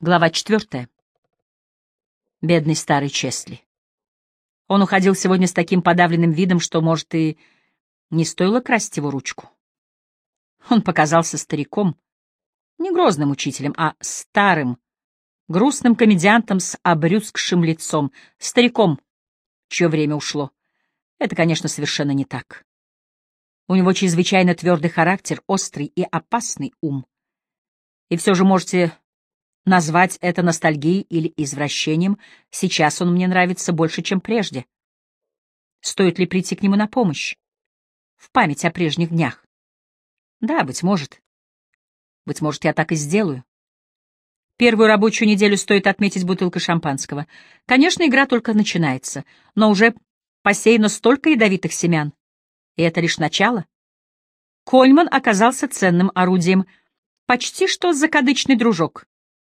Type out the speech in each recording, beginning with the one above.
Глава четвертая. Бедный старый Чесли. Он уходил сегодня с таким подавленным видом, что, может, и не стоило красть его ручку. Он показался стариком, не грозным учителем, а старым, грустным комедиантом с обрюзгшим лицом, стариком, чье время ушло. Это, конечно, совершенно не так. У него чрезвычайно твердый характер, острый и опасный ум. И все же можете Назвать это ностальгией или извращением сейчас он мне нравится больше, чем прежде. Стоит ли прийти к нему на помощь? В память о прежних днях? Да, быть может. Быть может, я так и сделаю. Первую рабочую неделю стоит отметить бутылкой шампанского. Конечно, игра только начинается, но уже посеяно столько ядовитых семян. И это лишь начало. Кольман оказался ценным орудием, почти что закадычный дружок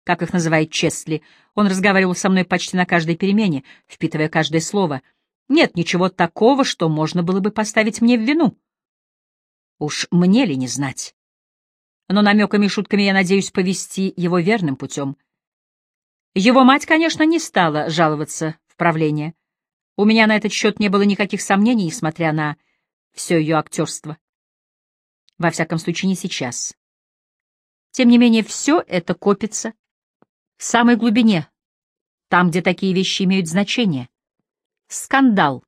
как их называет Чесли. Он разговаривал со мной почти на каждой перемене, впитывая каждое слово. Нет ничего такого, что можно было бы поставить мне в вину. Уж мне ли не знать? Но намеками и шутками я надеюсь повести его верным путем. Его мать, конечно, не стала жаловаться в правление. У меня на этот счет не было никаких сомнений, несмотря на все ее актерство. Во всяком случае, не сейчас. Тем не менее, все это копится, в самой глубине, там, где такие вещи имеют значение. Скандал.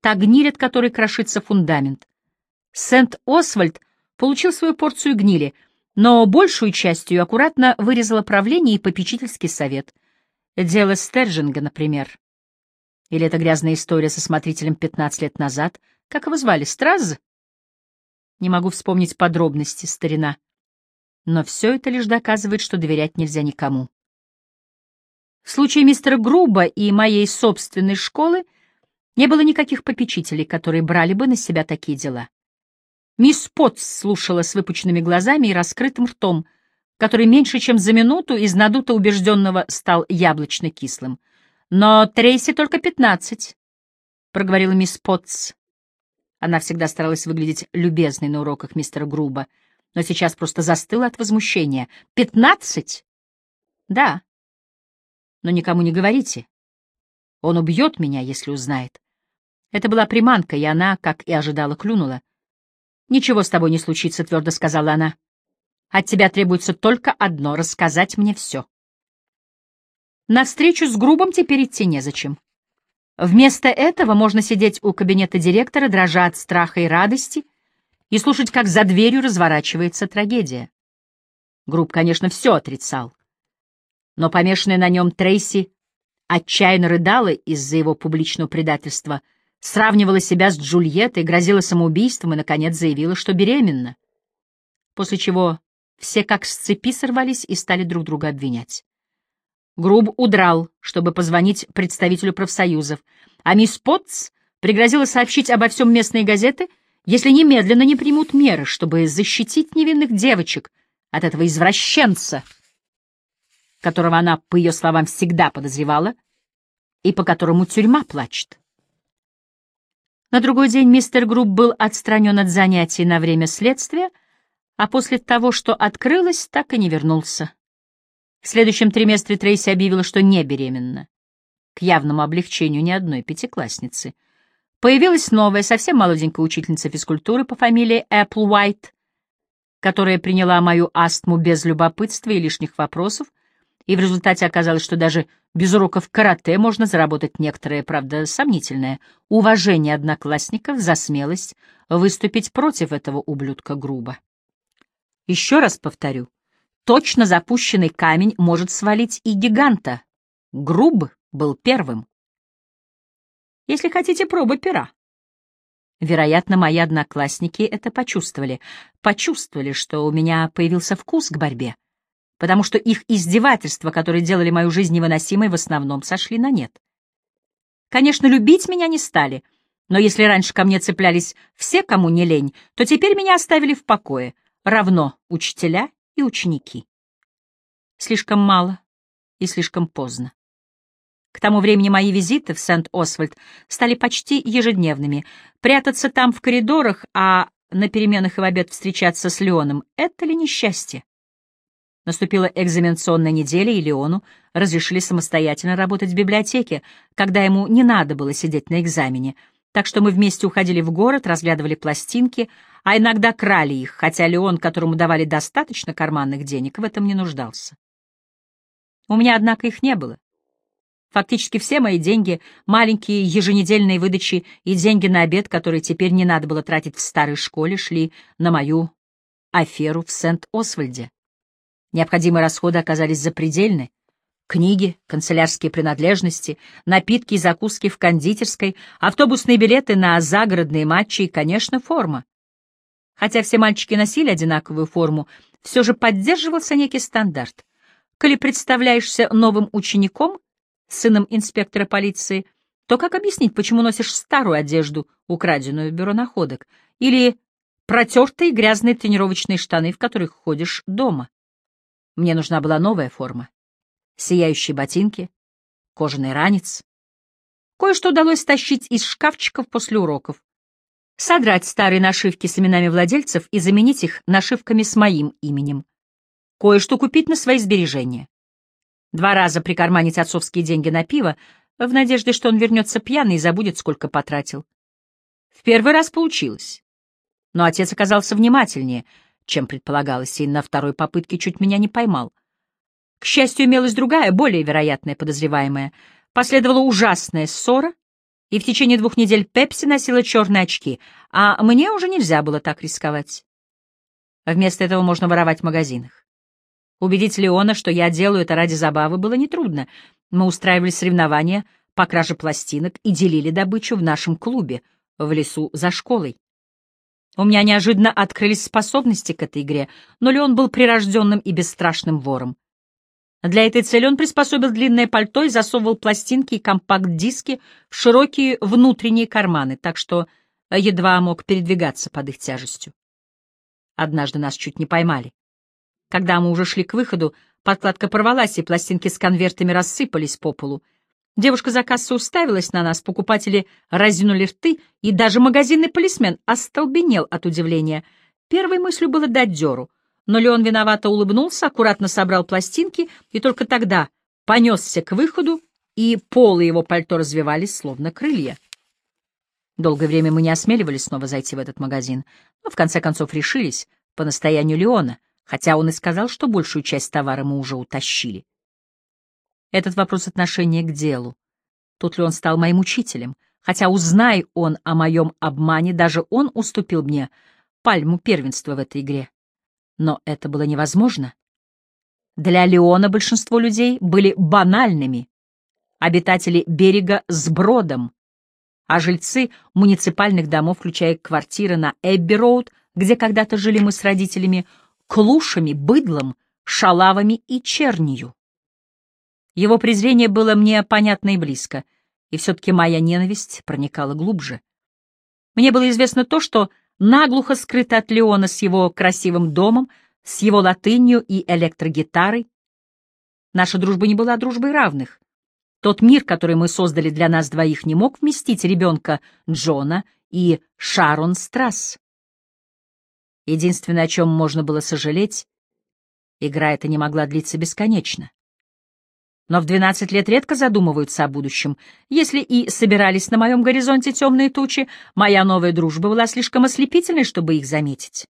Та гниль, от которой крошится фундамент. Сент-Освальд получил свою порцию гнили, но большую частью аккуратно вырезало правление и попечительский совет. Дело Стержинга, например. Или эта грязная история со смотрителем 15 лет назад. Как его звали? Стразз? Не могу вспомнить подробности, старина. Но все это лишь доказывает, что доверять нельзя никому. В случае мистера Груба и моей собственной школы не было никаких попечителей, которые брали бы на себя такие дела. Мисс Потс слушала с выпученными глазами и раскрытым ртом, который меньше чем за минуту из надуто убежденного стал яблочно-кислым. «Но Трейси только пятнадцать», — проговорила мисс Потс. Она всегда старалась выглядеть любезной на уроках мистера Груба, но сейчас просто застыла от возмущения. «Пятнадцать?» «Да», но никому не говорите. Он убьет меня, если узнает. Это была приманка, и она, как и ожидала, клюнула. «Ничего с тобой не случится», — твердо сказала она. «От тебя требуется только одно — рассказать мне все». На встречу с Грубом теперь идти незачем. Вместо этого можно сидеть у кабинета директора, дрожа от страха и радости, и слушать, как за дверью разворачивается трагедия. Груб, конечно, все отрицал но помешанная на нем Трейси отчаянно рыдала из-за его публичного предательства, сравнивала себя с Джульеттой, грозила самоубийством и, наконец, заявила, что беременна. После чего все как с цепи сорвались и стали друг друга обвинять. Груб удрал, чтобы позвонить представителю профсоюзов, а мисс Поттс пригрозила сообщить обо всем в местные газеты, если немедленно не примут меры, чтобы защитить невинных девочек от этого извращенца — которого она, по ее словам, всегда подозревала, и по которому тюрьма плачет. На другой день мистер Групп был отстранен от занятий на время следствия, а после того, что открылось, так и не вернулся. В следующем триместре Трейси объявила, что не беременна. К явному облегчению ни одной пятиклассницы. Появилась новая, совсем молоденькая учительница физкультуры по фамилии Эппл Уайт, которая приняла мою астму без любопытства и лишних вопросов, и в результате оказалось, что даже без уроков карате можно заработать некоторое, правда, сомнительное, уважение одноклассников за смелость выступить против этого ублюдка грубо. Еще раз повторю, точно запущенный камень может свалить и гиганта. Груб был первым. Если хотите, проба пера. Вероятно, мои одноклассники это почувствовали. Почувствовали, что у меня появился вкус к борьбе потому что их издевательства, которые делали мою жизнь невыносимой, в основном сошли на нет. Конечно, любить меня не стали, но если раньше ко мне цеплялись все, кому не лень, то теперь меня оставили в покое, равно учителя и ученики. Слишком мало и слишком поздно. К тому времени мои визиты в Сент-Освальд стали почти ежедневными. Прятаться там в коридорах, а на переменах и в обед встречаться с Леоном — это ли несчастье? Наступила экзаменационная неделя, и Леону разрешили самостоятельно работать в библиотеке, когда ему не надо было сидеть на экзамене, так что мы вместе уходили в город, разглядывали пластинки, а иногда крали их, хотя Леон, которому давали достаточно карманных денег, в этом не нуждался. У меня, однако, их не было. Фактически все мои деньги, маленькие еженедельные выдачи и деньги на обед, которые теперь не надо было тратить в старой школе, шли на мою аферу в Сент-Освальде. Необходимые расходы оказались запредельны. Книги, канцелярские принадлежности, напитки и закуски в кондитерской, автобусные билеты на загородные матчи и, конечно, форма. Хотя все мальчики носили одинаковую форму, все же поддерживался некий стандарт. Коли представляешься новым учеником, сыном инспектора полиции, то как объяснить, почему носишь старую одежду, украденную в бюро находок, или протертые грязные тренировочные штаны, в которых ходишь дома? Мне нужна была новая форма. Сияющие ботинки, кожаный ранец. Кое-что удалось стащить из шкафчиков после уроков. Содрать старые нашивки с именами владельцев и заменить их нашивками с моим именем. Кое-что купить на свои сбережения. Два раза прикарманить отцовские деньги на пиво, в надежде, что он вернется пьяный и забудет, сколько потратил. В первый раз получилось. Но отец оказался внимательнее — чем предполагалось, и на второй попытке чуть меня не поймал. К счастью, имелась другая, более вероятная подозреваемая. Последовала ужасная ссора, и в течение двух недель Пепси носила черные очки, а мне уже нельзя было так рисковать. Вместо этого можно воровать в магазинах. Убедить Леона, что я делаю это ради забавы, было нетрудно. Мы устраивали соревнования по краже пластинок и делили добычу в нашем клубе в лесу за школой. У меня неожиданно открылись способности к этой игре, но Леон был прирожденным и бесстрашным вором. Для этой цели он приспособил длинное пальто и засовывал пластинки и компакт-диски в широкие внутренние карманы, так что едва мог передвигаться под их тяжестью. Однажды нас чуть не поймали. Когда мы уже шли к выходу, подкладка порвалась, и пластинки с конвертами рассыпались по полу. Девушка за кассой уставилась на нас, покупатели разинули рты, и даже магазинный полисмен остолбенел от удивления. Первой мыслью было дать дёру, но Леон виновато улыбнулся, аккуратно собрал пластинки и только тогда понесся к выходу, и полы его пальто развивались, словно крылья. Долгое время мы не осмеливались снова зайти в этот магазин, но в конце концов решились по настоянию Леона, хотя он и сказал, что большую часть товара мы уже утащили. Этот вопрос отношения к делу. Тут ли он стал моим учителем? Хотя, узнай он о моем обмане, даже он уступил мне пальму первенства в этой игре. Но это было невозможно. Для Леона большинство людей были банальными. Обитатели берега с бродом, а жильцы муниципальных домов, включая квартиры на Эбби-Роуд, где когда-то жили мы с родителями, клушами, быдлом, шалавами и чернью. Его презрение было мне понятно и близко, и все-таки моя ненависть проникала глубже. Мне было известно то, что наглухо скрыто от Леона с его красивым домом, с его латынью и электрогитарой. Наша дружба не была дружбой равных. Тот мир, который мы создали для нас двоих, не мог вместить ребенка Джона и Шарон Страсс. Единственное, о чем можно было сожалеть, игра эта не могла длиться бесконечно но в 12 лет редко задумываются о будущем. Если и собирались на моем горизонте темные тучи, моя новая дружба была слишком ослепительной, чтобы их заметить.